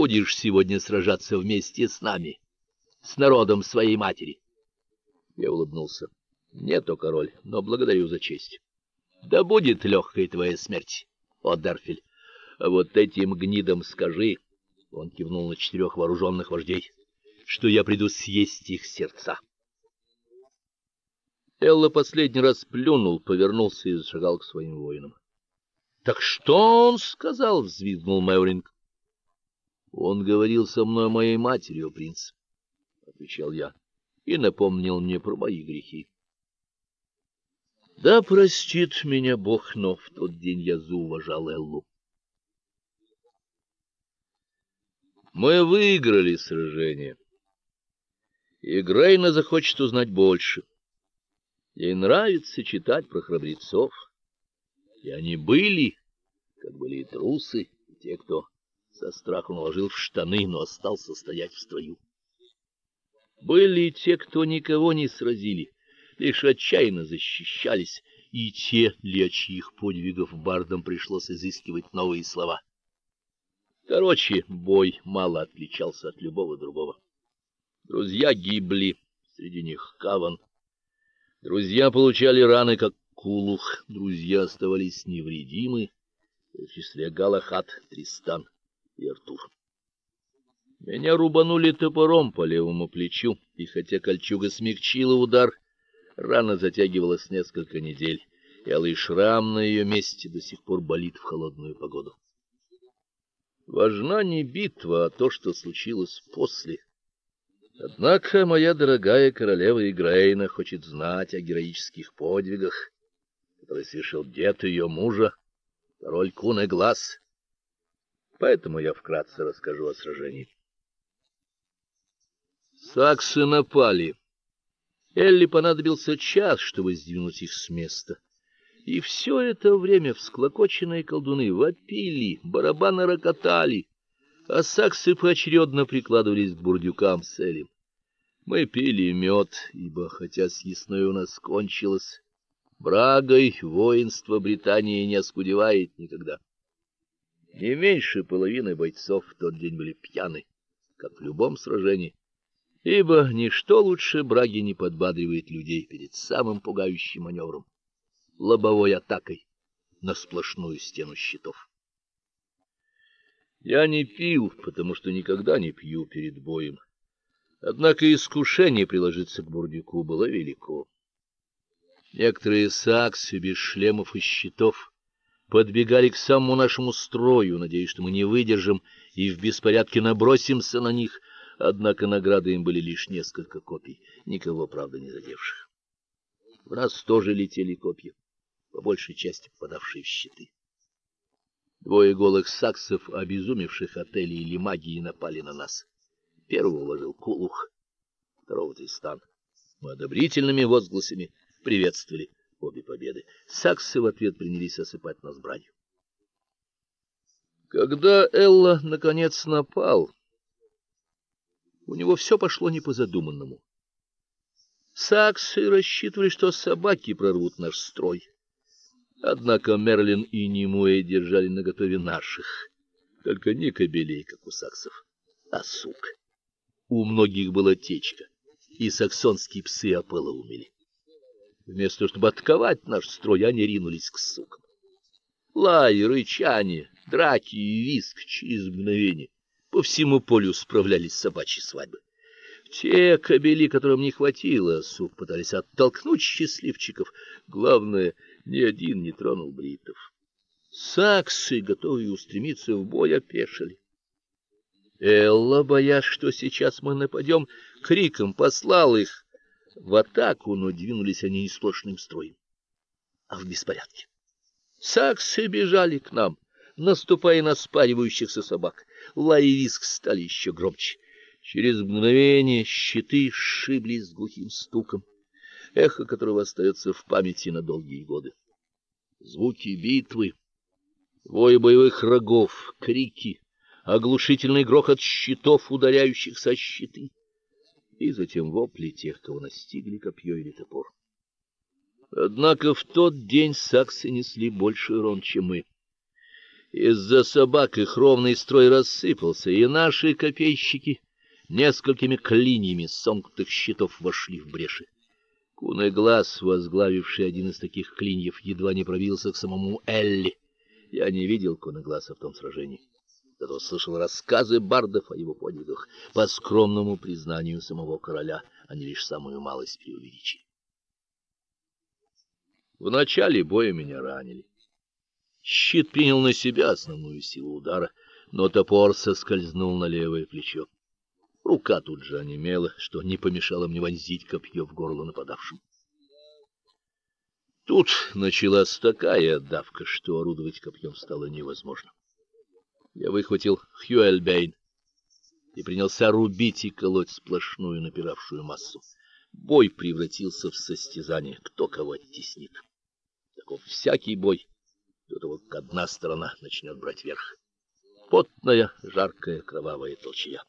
будешь сегодня сражаться вместе с нами, с народом своей матери. Я улыбнулся. Нет, о король, но благодарю за честь. Да будет легкой твоя смерть, о Дарфель. А вот этим гнидам скажи, он кивнул на четырех вооруженных вождей, что я приду съесть их сердца. Элла последний раз плюнул, повернулся и зашагал к своим воинам. Так что он сказал, взвизгнул Мэвринг. Он говорил со мной моей матерью, принц, отвечал я, и напомнил мне про мои грехи. Да простит меня Бог, но в тот день я зауважал Эллу. Мы выиграли сражение. И Грейна захочет узнать больше. Ей нравится читать про храбрецов. И они были, как были и трусы, и те, кто со страху наложил в штаны, но остался стоять в строю. Были и те, кто никого не сразили, лишь отчаянно защищались, и те, для чьих подвигов бардам пришлось изыскивать новые слова. Короче, бой мало отличался от любого другого. Друзья гибли, среди них Каван. Друзья получали раны, как Кулух, друзья оставались невредимы, в числе Галахат, Тристан и Артур. Меня рубанули топором по левому плечу, и хотя кольчуга смягчила удар, рана затягивалась несколько недель, и алый шрам на ее месте до сих пор болит в холодную погоду. Важна не битва, а то, что случилось после. Однако моя дорогая королева Игрейна хочет знать о героических подвигах который совершил дед ее мужа, король Куны Глаз. Поэтому я вкратце расскажу о сражении. Саксы напали. Элли понадобился час, чтобы сдвинуть их с места. И все это время всклокоченные колдуны вопили, барабаны рокотали, а саксы поочередно прикладывались к бурдюкам с Элли. Мы пили мед, ибо хотя съестное у нас кончилось, Брагой воинство Британии не оскудевает никогда. Не меньше половины бойцов в тот день были пьяны, как в любом сражении, ибо ничто лучше браги не подбадривает людей перед самым пугающим маневром лобовой атакой на сплошную стену щитов. Я не пил, потому что никогда не пью перед боем. Однако искушение приложиться к бурдюку было велико. Некоторые саксы без шлемов и щитов подбегали к самому нашему строю, надеясь, что мы не выдержим и в беспорядке набросимся на них. Однако награды им были лишь несколько копий, никого, правда, не задевших. В нас тоже летели копья, по большей части попадавшие в щиты. Двое голых саксов, обезумевших от Эли или магии, напали на нас. Первого уложил Кулух, второго Тристан. Мы одобрительными возгласами приветствовали обе победы. Саксы в ответ принялись осыпать нас бранью. Когда Элла наконец напал, у него все пошло не по задуманному. Саксы рассчитывали, что собаки прорвут наш строй. Однако Мерлин и Немуэ держали наготове наших, только не кобелей, как у саксов, а сук. У многих была течка, и саксонские псы ополоумели. Вместо того, чтобы отковать наш строй, они ринулись к сукам. Лай, рычание, драки и визг через мгновение по всему полю справлялись собачьи свадьбы. Те кобели, которым не хватило сук, пытались оттолкнуть счастливчиков. Главное, ни один не тронул бритов. Саксы, готовые устремиться в бой, опешили. Элла, боясь, что сейчас мы нападем, криком послал их в атаку, но двинулись они не сплошным строем, а в беспорядке. Саксы бежали к нам, наступая на спаривающихся собак. Лай и визг стали еще громче. Через мгновение щиты сшиблись с глухим стуком, эхо которого остается в памяти на долгие годы. Звуки битвы, вой боевых рогов, крики, оглушительный грохот щитов, ударяющихся о щиты и затем вопли тех, кого настигли копье или топор. Однако в тот день саксы несли больше урон, чем мы. Из-за собак их ровный строй рассыпался, и наши копейщики несколькими клиньями сомкнутых щитов вошли в бреши. Куный глаз, возглавивший один из таких клиньев, едва не пробился к самому Элли. Я не видел Куны глаза в том сражении, зато слышал рассказы бардов о его подвигах, по скромному признанию самого короля, они лишь самую малость преувеличили. В начале боя меня ранили. Щит принял на себя основную силу удара, но топор соскользнул на левое плечо. Рука тут же онемела, что не помешало мне вонзить копье в горло нападавшему. Тут началась такая давка, что орудовать копьем стало невозможно. Я выхватил Хьюэльбейн и принялся рубить и колоть сплошную напиравшую массу. Бой превратился в состязание, кто кого оттеснит. Таков всякий бой до того, как одна сторона начнет брать верх. Потная, жаркая, кровавая толчья.